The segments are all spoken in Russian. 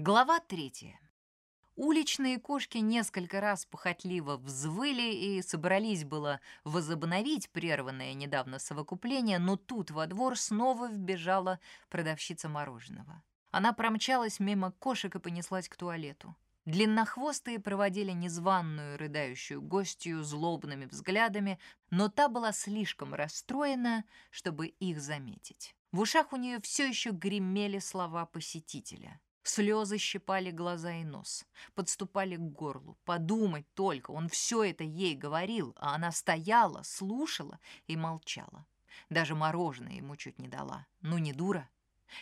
Глава третья. Уличные кошки несколько раз похотливо взвыли и собрались было возобновить прерванное недавно совокупление, но тут во двор снова вбежала продавщица мороженого. Она промчалась мимо кошек и понеслась к туалету. Длиннохвостые проводили незваную рыдающую гостью злобными взглядами, но та была слишком расстроена, чтобы их заметить. В ушах у нее все еще гремели слова посетителя. Слезы щипали глаза и нос, подступали к горлу. Подумать только, он все это ей говорил, а она стояла, слушала и молчала. Даже мороженое ему чуть не дала. Ну не дура.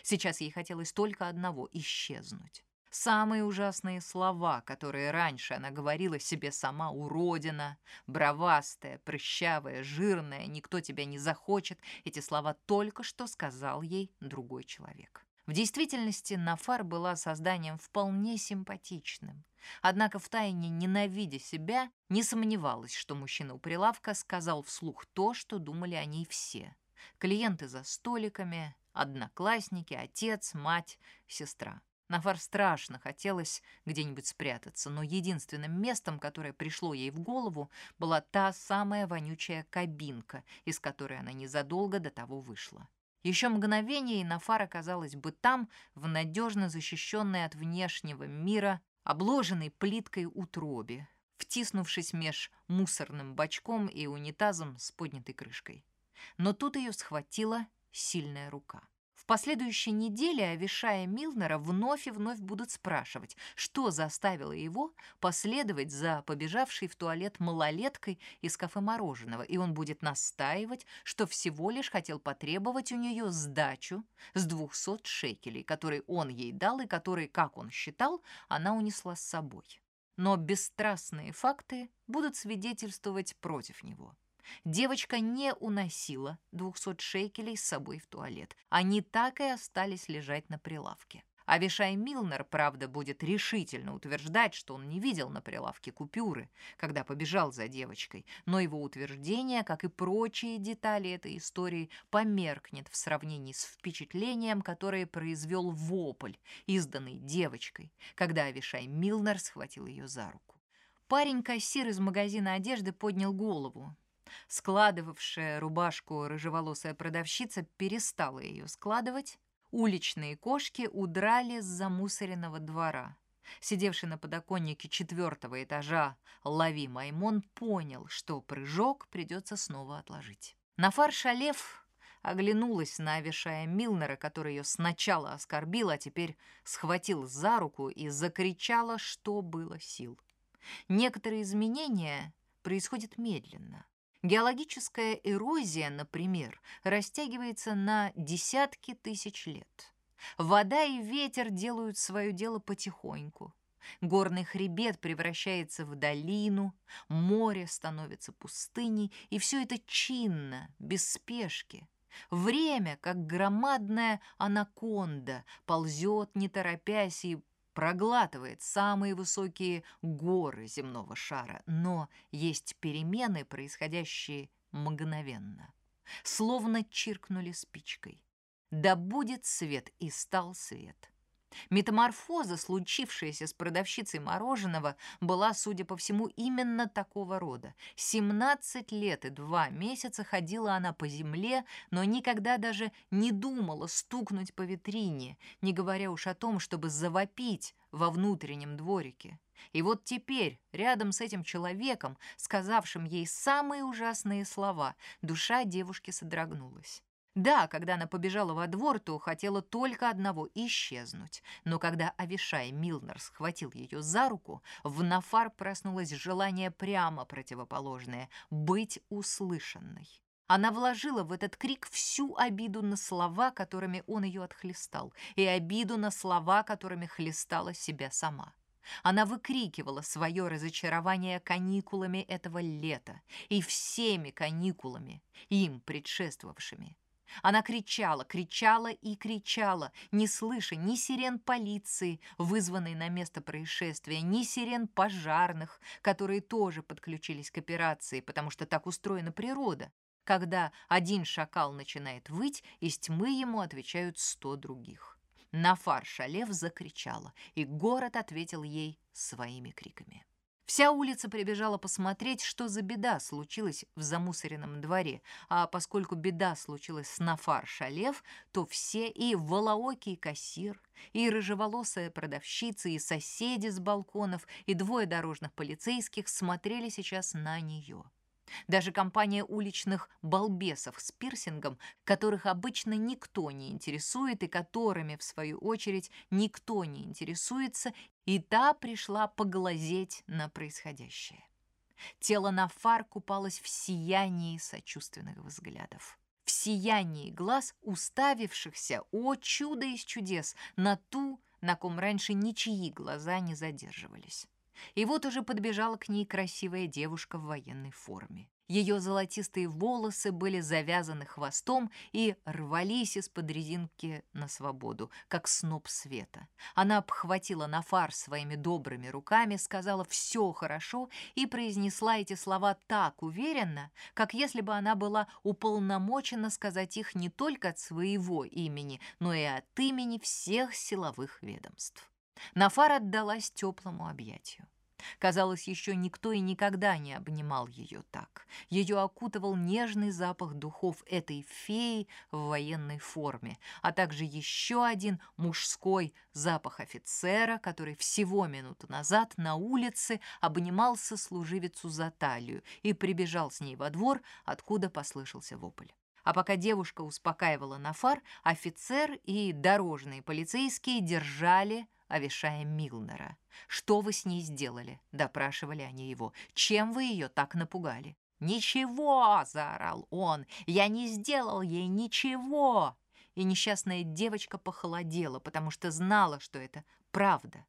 Сейчас ей хотелось только одного — исчезнуть. Самые ужасные слова, которые раньше она говорила себе сама уродина, бровастая, прыщавая, жирная, никто тебя не захочет, эти слова только что сказал ей другой человек. В действительности Нафар была созданием вполне симпатичным. Однако втайне ненавидя себя, не сомневалась, что мужчина у прилавка сказал вслух то, что думали о ней все. Клиенты за столиками, одноклассники, отец, мать, сестра. Нафар страшно хотелось где-нибудь спрятаться, но единственным местом, которое пришло ей в голову, была та самая вонючая кабинка, из которой она незадолго до того вышла. Еще мгновение, и Нафар оказалась бы там, в надежно защищенной от внешнего мира, обложенной плиткой утробе, втиснувшись меж мусорным бачком и унитазом с поднятой крышкой. Но тут ее схватила сильная рука последующей неделе Авишая Милнера вновь и вновь будут спрашивать, что заставило его последовать за побежавшей в туалет малолеткой из кафе мороженого, и он будет настаивать, что всего лишь хотел потребовать у нее сдачу с 200 шекелей, который он ей дал и который, как он считал, она унесла с собой. Но бесстрастные факты будут свидетельствовать против него. Девочка не уносила 200 шекелей с собой в туалет. Они так и остались лежать на прилавке. Авишай Милнер, правда, будет решительно утверждать, что он не видел на прилавке купюры, когда побежал за девочкой, но его утверждение, как и прочие детали этой истории, померкнет в сравнении с впечатлением, которое произвел вопль, изданный девочкой, когда Авишай Милнер схватил ее за руку. Парень-кассир из магазина одежды поднял голову. Складывавшая рубашку рыжеволосая продавщица перестала ее складывать. Уличные кошки удрали с замусоренного двора. Сидевший на подоконнике четвертого этажа Лави Маймон понял, что прыжок придется снова отложить. Нафар Шалев оглянулась на Авишая Милнера, который ее сначала оскорбил, а теперь схватил за руку и закричала, что было сил. Некоторые изменения происходят медленно. Геологическая эрозия, например, растягивается на десятки тысяч лет. Вода и ветер делают свое дело потихоньку. Горный хребет превращается в долину, море становится пустыней, и все это чинно, без спешки. Время, как громадная анаконда, ползет, не торопясь, и проглатывает самые высокие горы земного шара, но есть перемены, происходящие мгновенно. Словно чиркнули спичкой. Да будет свет, и стал свет. Метаморфоза, случившаяся с продавщицей мороженого, была, судя по всему, именно такого рода. 17 лет и два месяца ходила она по земле, но никогда даже не думала стукнуть по витрине, не говоря уж о том, чтобы завопить во внутреннем дворике. И вот теперь, рядом с этим человеком, сказавшим ей самые ужасные слова, душа девушки содрогнулась. Да, когда она побежала во двор, то хотела только одного — исчезнуть. Но когда Авишай Милнер схватил ее за руку, в Нафар проснулось желание прямо противоположное — быть услышанной. Она вложила в этот крик всю обиду на слова, которыми он ее отхлестал, и обиду на слова, которыми хлестала себя сама. Она выкрикивала свое разочарование каникулами этого лета и всеми каникулами, им предшествовавшими. Она кричала, кричала и кричала, не слыша ни сирен полиции, вызванной на место происшествия, ни сирен пожарных, которые тоже подключились к операции, потому что так устроена природа. Когда один шакал начинает выть, из тьмы ему отвечают сто других. Нафар Шалев закричала, и город ответил ей своими криками. Вся улица прибежала посмотреть, что за беда случилась в замусоренном дворе, а поскольку беда случилась с Нафар Шалев, то все и волоокий кассир, и рыжеволосая продавщица, и соседи с балконов, и двое дорожных полицейских смотрели сейчас на нее. Даже компания уличных балбесов с пирсингом, которых обычно никто не интересует и которыми, в свою очередь, никто не интересуется, и та пришла поглазеть на происходящее. Тело Нафар купалось в сиянии сочувственных взглядов. В сиянии глаз, уставившихся, о чудо из чудес, на ту, на ком раньше ничьи глаза не задерживались. И вот уже подбежала к ней красивая девушка в военной форме. Ее золотистые волосы были завязаны хвостом и рвались из-под резинки на свободу, как сноп света. Она обхватила Нафар своими добрыми руками, сказала «все хорошо» и произнесла эти слова так уверенно, как если бы она была уполномочена сказать их не только от своего имени, но и от имени всех силовых ведомств. Нафар отдалась теплому объятию. Казалось, еще никто и никогда не обнимал ее так. Ее окутывал нежный запах духов этой феи в военной форме, а также еще один мужской запах офицера, который всего минуту назад на улице обнимал сослуживицу за талию и прибежал с ней во двор, откуда послышался вопль. А пока девушка успокаивала Нафар, офицер и дорожные полицейские держали Авишая Милнера. «Что вы с ней сделали?» — допрашивали они его. «Чем вы ее так напугали?» «Ничего!» — заорал он. «Я не сделал ей ничего!» И несчастная девочка похолодела, потому что знала, что это правда.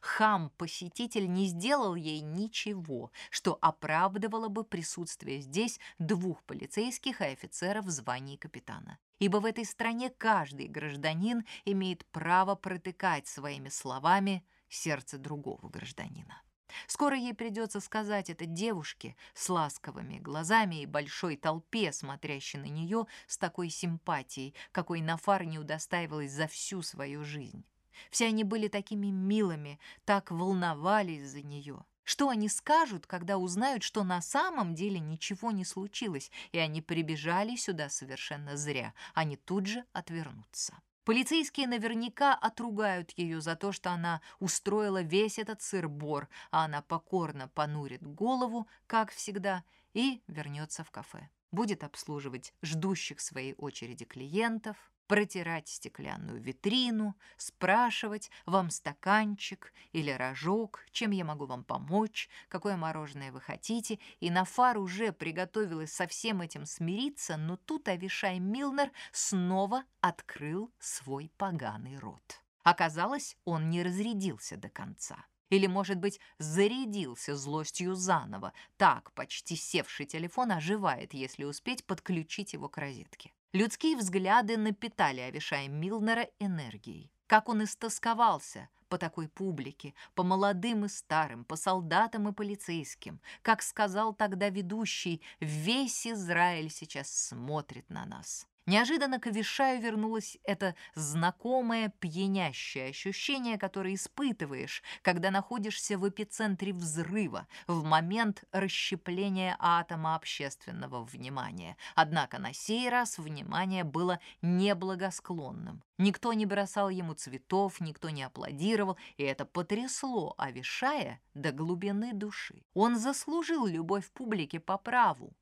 Хам-посетитель не сделал ей ничего, что оправдывало бы присутствие здесь двух полицейских и офицеров в звании капитана. Ибо в этой стране каждый гражданин имеет право протыкать своими словами сердце другого гражданина. Скоро ей придется сказать это девушке с ласковыми глазами и большой толпе, смотрящей на нее с такой симпатией, какой Нафар не удостаивалась за всю свою жизнь. Все они были такими милыми, так волновались за нее. Что они скажут, когда узнают, что на самом деле ничего не случилось, и они прибежали сюда совершенно зря? Они тут же отвернутся. Полицейские наверняка отругают ее за то, что она устроила весь этот сыр-бор, а она покорно понурит голову, как всегда, и вернется в кафе. Будет обслуживать ждущих своей очереди клиентов, протирать стеклянную витрину, спрашивать, вам стаканчик или рожок, чем я могу вам помочь, какое мороженое вы хотите, и Нафар уже приготовилась со всем этим смириться, но тут Авишай Милнер снова открыл свой поганый рот. Оказалось, он не разрядился до конца. Или, может быть, зарядился злостью заново. Так почти севший телефон оживает, если успеть подключить его к розетке. Людские взгляды напитали Авишая Милнера энергией. Как он истосковался по такой публике, по молодым и старым, по солдатам и полицейским. Как сказал тогда ведущий, весь Израиль сейчас смотрит на нас. Неожиданно к Авишаю вернулось это знакомое пьянящее ощущение, которое испытываешь, когда находишься в эпицентре взрыва, в момент расщепления атома общественного внимания. Однако на сей раз внимание было неблагосклонным. Никто не бросал ему цветов, никто не аплодировал, и это потрясло Авишая до глубины души. Он заслужил любовь публики по праву,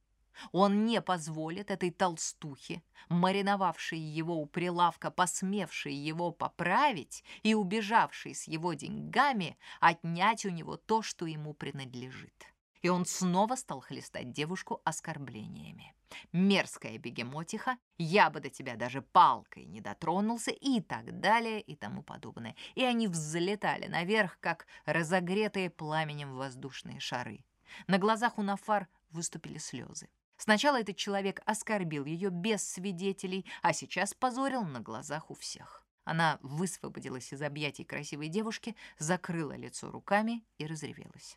он не позволит этой толстухе, мариновавшей его у прилавка, посмевшей его поправить и убежавшей с его деньгами, отнять у него то, что ему принадлежит. И он снова стал хлестать девушку оскорблениями. Мерзкая бегемотиха, я бы до тебя даже палкой не дотронулся и так далее и тому подобное. И они взлетали наверх, как разогретые пламенем воздушные шары. На глазах у Нафар выступили слезы. Сначала этот человек оскорбил ее без свидетелей, а сейчас позорил на глазах у всех. Она высвободилась из объятий красивой девушки, закрыла лицо руками и разревелась.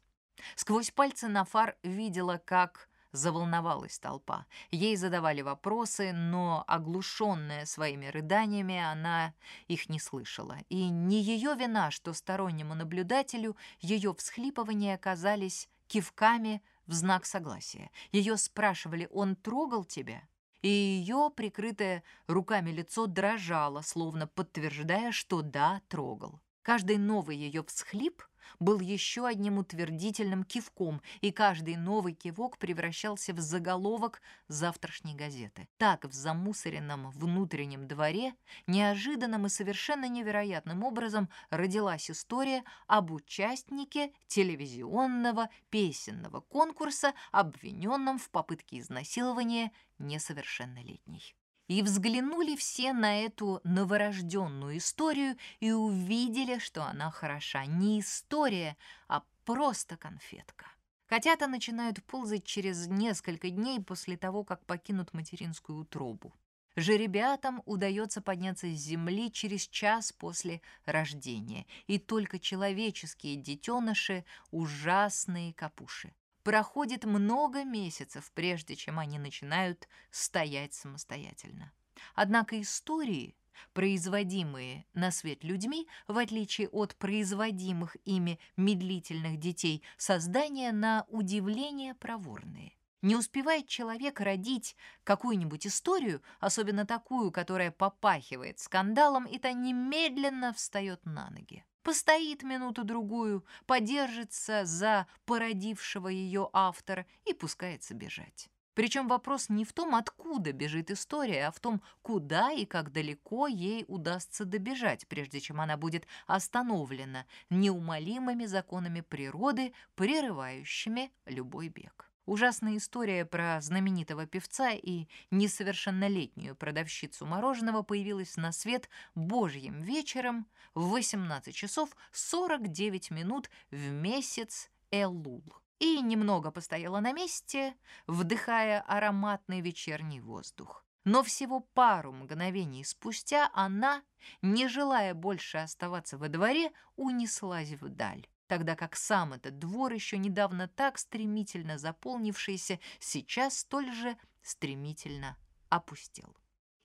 Сквозь пальцы Нафар видела, как заволновалась толпа. Ей задавали вопросы, но, оглушенная своими рыданиями, она их не слышала. И не ее вина, что стороннему наблюдателю ее всхлипывания оказались кивками в знак согласия. Ее спрашивали, он трогал тебя? И ее, прикрытое руками лицо, дрожало, словно подтверждая, что да, трогал. Каждый новый ее всхлип был еще одним утвердительным кивком, и каждый новый кивок превращался в заголовок завтрашней газеты. Так в замусоренном внутреннем дворе неожиданным и совершенно невероятным образом родилась история об участнике телевизионного песенного конкурса, обвиненном в попытке изнасилования несовершеннолетней. И взглянули все на эту новорожденную историю и увидели, что она хороша. Не история, а просто конфетка. Котята начинают ползать через несколько дней после того, как покинут материнскую утробу. Жеребятам удается подняться с земли через час после рождения, и только человеческие детеныши – ужасные капуши. Проходит много месяцев, прежде чем они начинают стоять самостоятельно. Однако истории, производимые на свет людьми, в отличие от производимых ими медлительных детей, создания на удивление проворные. Не успевает человек родить какую-нибудь историю, особенно такую, которая попахивает скандалом, и та немедленно встает на ноги постоит минуту-другую, подержится за породившего ее автора и пускается бежать. Причем вопрос не в том, откуда бежит история, а в том, куда и как далеко ей удастся добежать, прежде чем она будет остановлена неумолимыми законами природы, прерывающими любой бег. Ужасная история про знаменитого певца и несовершеннолетнюю продавщицу мороженого появилась на свет божьим вечером в 18 часов 49 минут в месяц Эллул и немного постояла на месте, вдыхая ароматный вечерний воздух. Но всего пару мгновений спустя она, не желая больше оставаться во дворе, унеслась вдаль тогда как сам этот двор, еще недавно так стремительно заполнившийся, сейчас столь же стремительно опустел.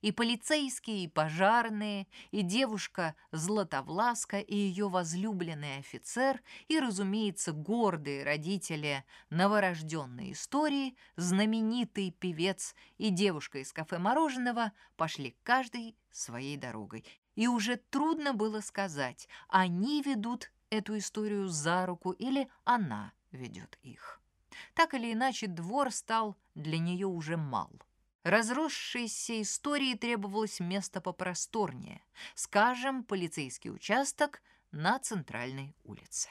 И полицейские, и пожарные, и девушка Златовласка, и ее возлюбленный офицер, и, разумеется, гордые родители новорожденной истории, знаменитый певец и девушка из кафе мороженого пошли каждый своей дорогой. И уже трудно было сказать, они ведут эту историю за руку или она ведет их. Так или иначе, двор стал для нее уже мал. Разросшейся истории требовалось место попросторнее, скажем, полицейский участок на центральной улице.